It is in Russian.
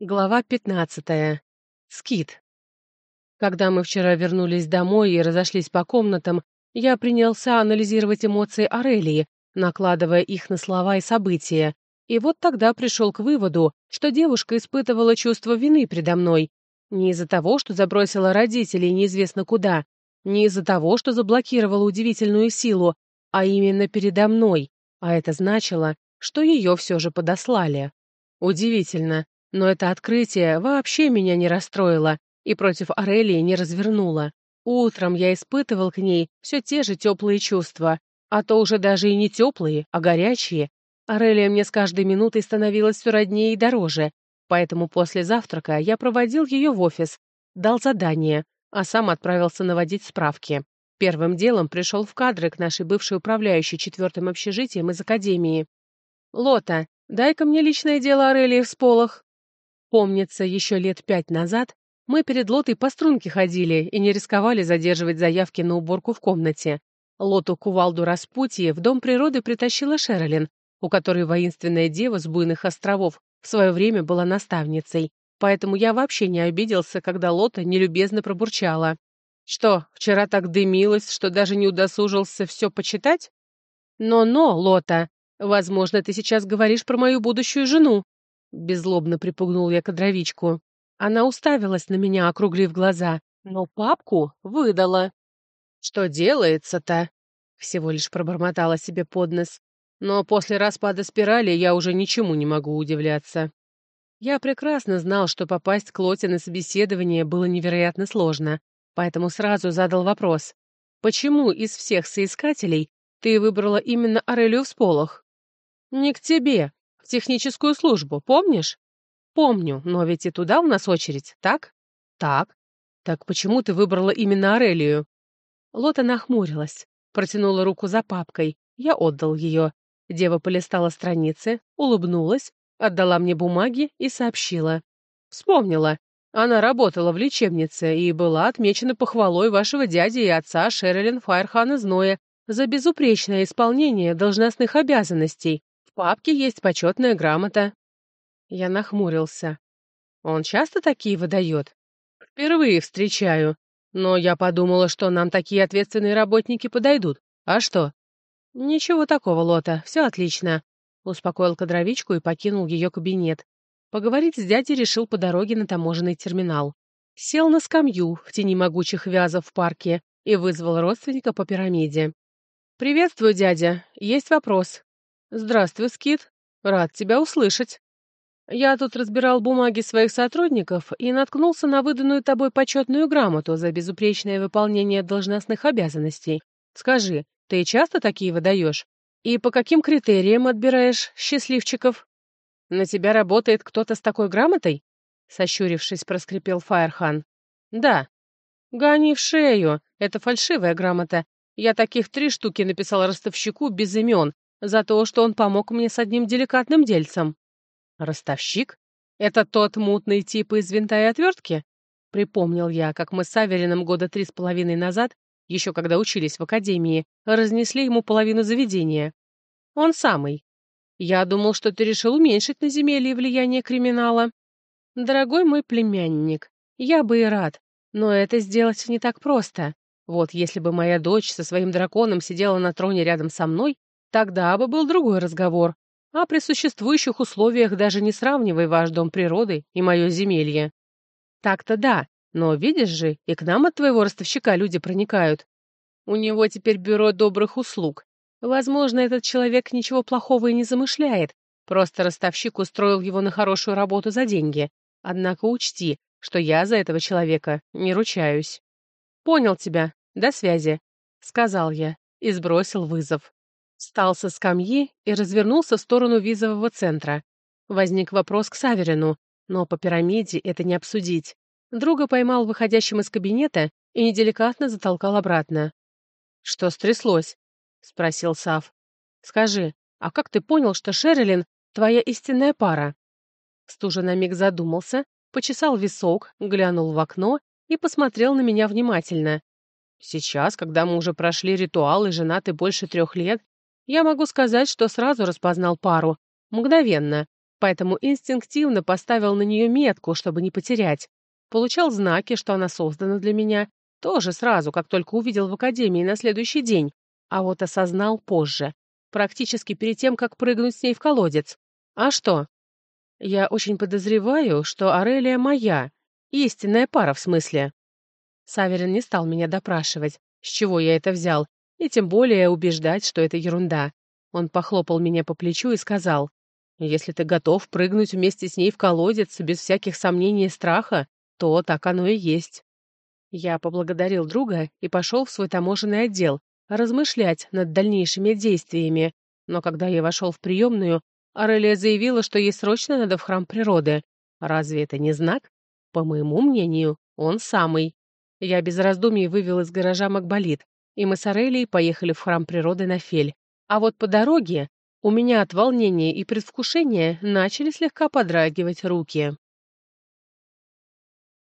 Глава 15. Скит. Когда мы вчера вернулись домой и разошлись по комнатам, я принялся анализировать эмоции Арелии, накладывая их на слова и события. И вот тогда пришел к выводу, что девушка испытывала чувство вины предо мной. Не из-за того, что забросила родителей неизвестно куда, не из-за того, что заблокировала удивительную силу, а именно передо мной, а это значило, что ее все же подослали. Удивительно, но это открытие вообще меня не расстроило и против Арелии не развернуло. Утром я испытывал к ней все те же теплые чувства, а то уже даже и не теплые, а горячие. Арелия мне с каждой минутой становилась все роднее и дороже, поэтому после завтрака я проводил ее в офис, дал задание, а сам отправился наводить справки. Первым делом пришел в кадры к нашей бывшей управляющей четвертым общежитием из академии. «Лота, дай-ка мне личное дело Арелии в сполох». Помнится, еще лет пять назад мы перед Лотой по струнке ходили и не рисковали задерживать заявки на уборку в комнате. Лоту Кувалду Распутье в Дом природы притащила Шерлин, у которой воинственная дева с буйных островов в свое время была наставницей, поэтому я вообще не обиделся, когда Лота нелюбезно пробурчала. «Что, вчера так дымилась, что даже не удосужился все почитать?» «Но-но, Лота, возможно, ты сейчас говоришь про мою будущую жену», Беззлобно припугнул я кадровичку. Она уставилась на меня, округлив глаза, но папку выдала. «Что делается-то?» Всего лишь пробормотала себе под нос. Но после распада спирали я уже ничему не могу удивляться. Я прекрасно знал, что попасть к Лоте на собеседование было невероятно сложно, поэтому сразу задал вопрос. «Почему из всех соискателей ты выбрала именно Арелию Всполох?» «Не к тебе», техническую службу, помнишь? Помню, но ведь и туда у нас очередь, так? Так. Так почему ты выбрала именно Арелию? Лота нахмурилась, протянула руку за папкой. Я отдал ее. Дева полистала страницы, улыбнулась, отдала мне бумаги и сообщила. Вспомнила. Она работала в лечебнице и была отмечена похвалой вашего дяди и отца Шерлин Файрхана Зноя за безупречное исполнение должностных обязанностей папке есть почетная грамота». Я нахмурился. «Он часто такие выдает?» «Впервые встречаю. Но я подумала, что нам такие ответственные работники подойдут. А что?» «Ничего такого, Лота, все отлично», — успокоил кадровичку и покинул ее кабинет. Поговорить с дядей решил по дороге на таможенный терминал. Сел на скамью в тени могучих вязов в парке и вызвал родственника по пирамиде. «Приветствую, дядя. Есть вопрос». «Здравствуй, Скит. Рад тебя услышать. Я тут разбирал бумаги своих сотрудников и наткнулся на выданную тобой почетную грамоту за безупречное выполнение должностных обязанностей. Скажи, ты часто такие выдаешь? И по каким критериям отбираешь счастливчиков? На тебя работает кто-то с такой грамотой?» Сощурившись, проскрипел Фаерхан. «Да». «Гони в шею. Это фальшивая грамота. Я таких три штуки написал ростовщику без имен, за то, что он помог мне с одним деликатным дельцем. Ростовщик? Это тот мутный тип из винта и отвертки? Припомнил я, как мы с Аверином года три с половиной назад, еще когда учились в академии, разнесли ему половину заведения. Он самый. Я думал, что ты решил уменьшить на земле влияние криминала. Дорогой мой племянник, я бы и рад, но это сделать не так просто. Вот если бы моя дочь со своим драконом сидела на троне рядом со мной, Тогда бы был другой разговор. А при существующих условиях даже не сравнивай ваш дом природы и мое земелье. Так-то да, но видишь же, и к нам от твоего ростовщика люди проникают. У него теперь бюро добрых услуг. Возможно, этот человек ничего плохого и не замышляет, просто ростовщик устроил его на хорошую работу за деньги. Однако учти, что я за этого человека не ручаюсь. Понял тебя. До связи, — сказал я и сбросил вызов. Встал со скамьи и развернулся в сторону визового центра. Возник вопрос к Саверину, но по пирамиде это не обсудить. Друга поймал выходящим из кабинета и неделикатно затолкал обратно. «Что стряслось?» — спросил Сав. «Скажи, а как ты понял, что Шерлин — твоя истинная пара?» Стужа на миг задумался, почесал висок, глянул в окно и посмотрел на меня внимательно. «Сейчас, когда мы уже прошли ритуал и женаты больше трех лет, я могу сказать, что сразу распознал пару. Мгновенно. поэтому инстинктивно поставил на нее метку, чтобы не потерять. Получал знаки, что она создана для меня, тоже сразу, как только увидел в академии на следующий день, а вот осознал позже, практически перед тем, как прыгнуть с ней в колодец. А что? Я очень подозреваю, что Арелия моя, истинная пара в смысле. Саверин не стал меня допрашивать, с чего я это взял, и тем более убеждать, что это ерунда. Он похлопал меня по плечу и сказал, «Если ты готов прыгнуть вместе с ней в колодец без всяких сомнений и страха, то так оно и есть». Я поблагодарил друга и пошел в свой таможенный отдел, размышлять над дальнейшими действиями, но когда я вошел в приемную, Арелия заявила, что ей срочно надо в храм природы. Разве это не знак? По моему мнению, он самый. Я без раздумий вывел из гаража Макболит, и мы с Арелией поехали в храм природы на Фель. А вот по дороге у меня от волнения и предвкушения начали слегка подрагивать руки.